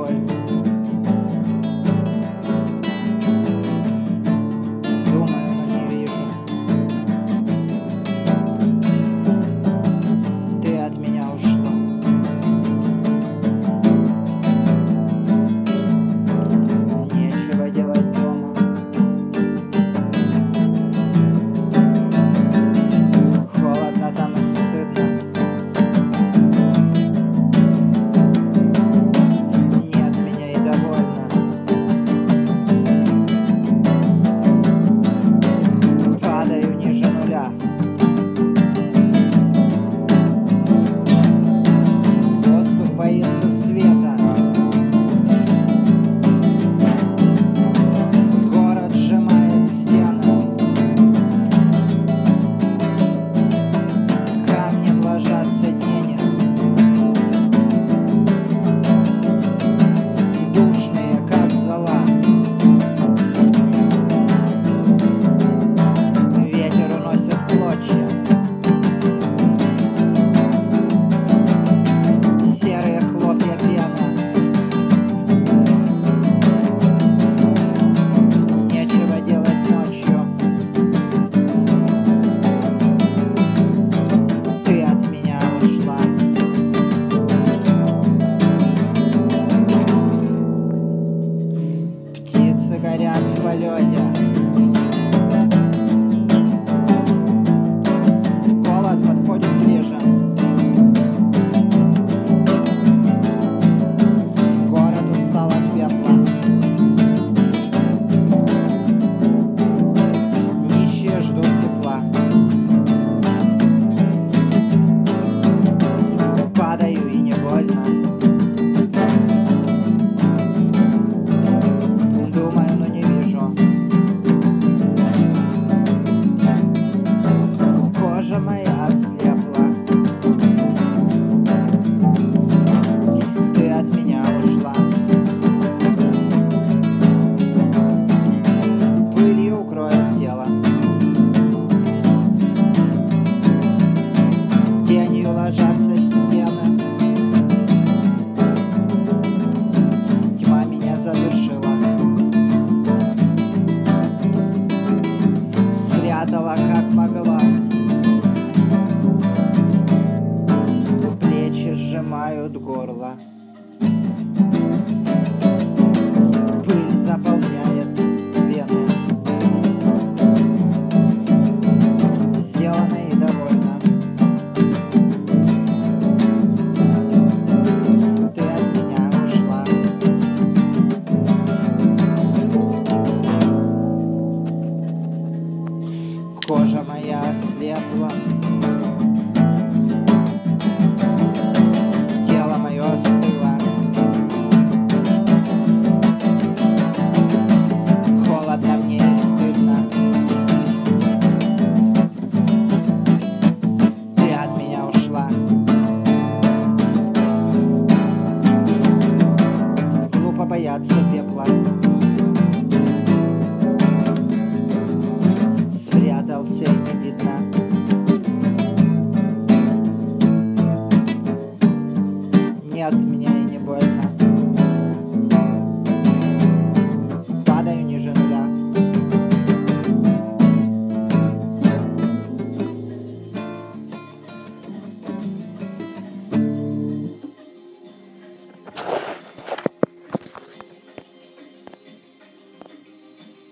boy. как могла. Плечи сжимают горло.